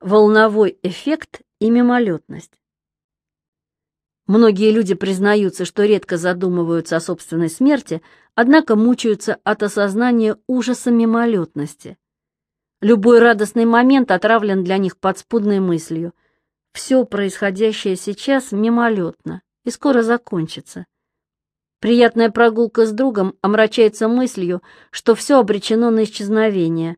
волновой эффект и мимолетность. Многие люди признаются, что редко задумываются о собственной смерти, однако мучаются от осознания ужаса мимолетности. Любой радостный момент отравлен для них подспудной мыслью. Все происходящее сейчас мимолетно и скоро закончится. Приятная прогулка с другом омрачается мыслью, что все обречено на исчезновение.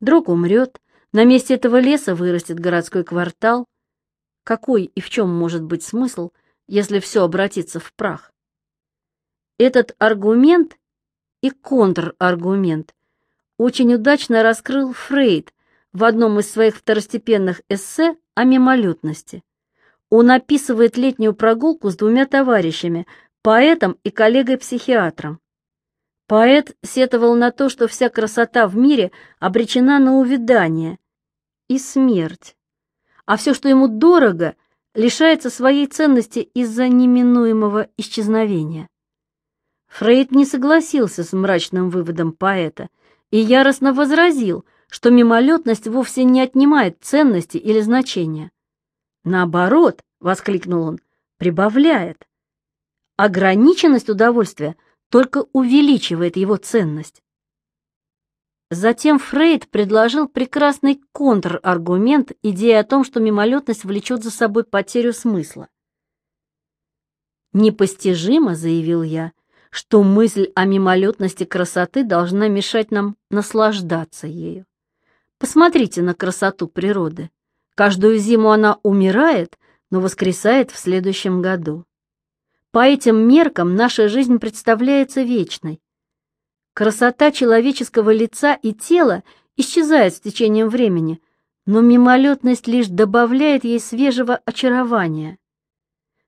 Друг умрет, на месте этого леса вырастет городской квартал. Какой и в чем может быть смысл – если все обратится в прах. Этот аргумент и контраргумент очень удачно раскрыл Фрейд в одном из своих второстепенных эссе о мимолетности. Он описывает летнюю прогулку с двумя товарищами, поэтом и коллегой-психиатром. Поэт сетовал на то, что вся красота в мире обречена на увядание и смерть, а все, что ему дорого, лишается своей ценности из-за неминуемого исчезновения. Фрейд не согласился с мрачным выводом поэта и яростно возразил, что мимолетность вовсе не отнимает ценности или значения. Наоборот, — воскликнул он, — прибавляет. Ограниченность удовольствия только увеличивает его ценность. Затем Фрейд предложил прекрасный контраргумент идеи о том, что мимолетность влечет за собой потерю смысла. «Непостижимо», — заявил я, — «что мысль о мимолетности красоты должна мешать нам наслаждаться ею. Посмотрите на красоту природы. Каждую зиму она умирает, но воскресает в следующем году. По этим меркам наша жизнь представляется вечной, Красота человеческого лица и тела исчезает с течением времени, но мимолетность лишь добавляет ей свежего очарования.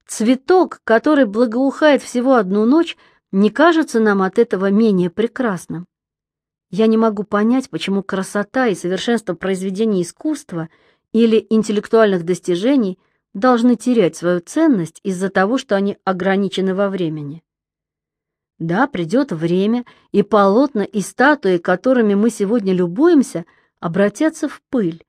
Цветок, который благоухает всего одну ночь, не кажется нам от этого менее прекрасным. Я не могу понять, почему красота и совершенство произведений искусства или интеллектуальных достижений должны терять свою ценность из-за того, что они ограничены во времени. Да, придет время, и полотна и статуи, которыми мы сегодня любуемся, обратятся в пыль.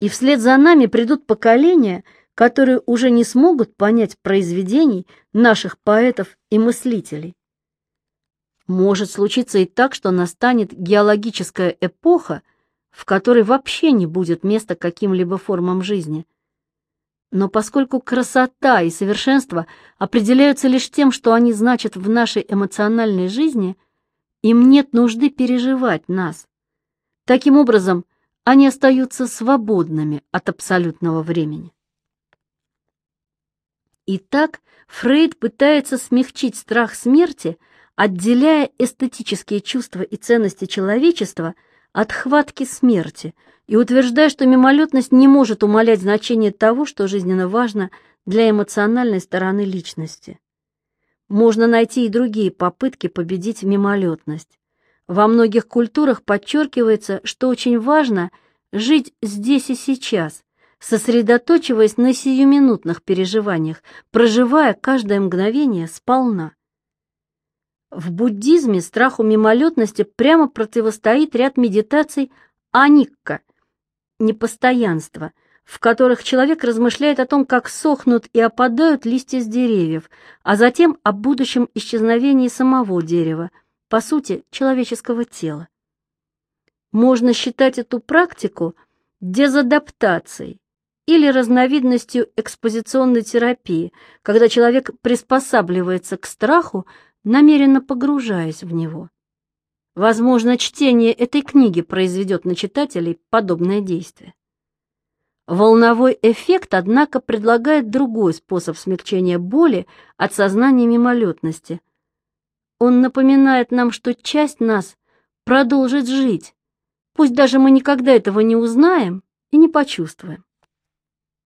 И вслед за нами придут поколения, которые уже не смогут понять произведений наших поэтов и мыслителей. Может случиться и так, что настанет геологическая эпоха, в которой вообще не будет места каким-либо формам жизни – но поскольку красота и совершенство определяются лишь тем, что они значат в нашей эмоциональной жизни, им нет нужды переживать нас. Таким образом, они остаются свободными от абсолютного времени. Итак, Фрейд пытается смягчить страх смерти, отделяя эстетические чувства и ценности человечества от хватки смерти – и утверждая, что мимолетность не может умалять значение того, что жизненно важно для эмоциональной стороны личности. Можно найти и другие попытки победить мимолетность. Во многих культурах подчеркивается, что очень важно жить здесь и сейчас, сосредоточиваясь на сиюминутных переживаниях, проживая каждое мгновение сполна. В буддизме страху мимолетности прямо противостоит ряд медитаций аникка, непостоянства, в которых человек размышляет о том, как сохнут и опадают листья с деревьев, а затем о будущем исчезновении самого дерева, по сути, человеческого тела. Можно считать эту практику дезадаптацией или разновидностью экспозиционной терапии, когда человек приспосабливается к страху, намеренно погружаясь в него. Возможно, чтение этой книги произведет на читателей подобное действие. Волновой эффект, однако, предлагает другой способ смягчения боли от сознания мимолетности. Он напоминает нам, что часть нас продолжит жить, пусть даже мы никогда этого не узнаем и не почувствуем.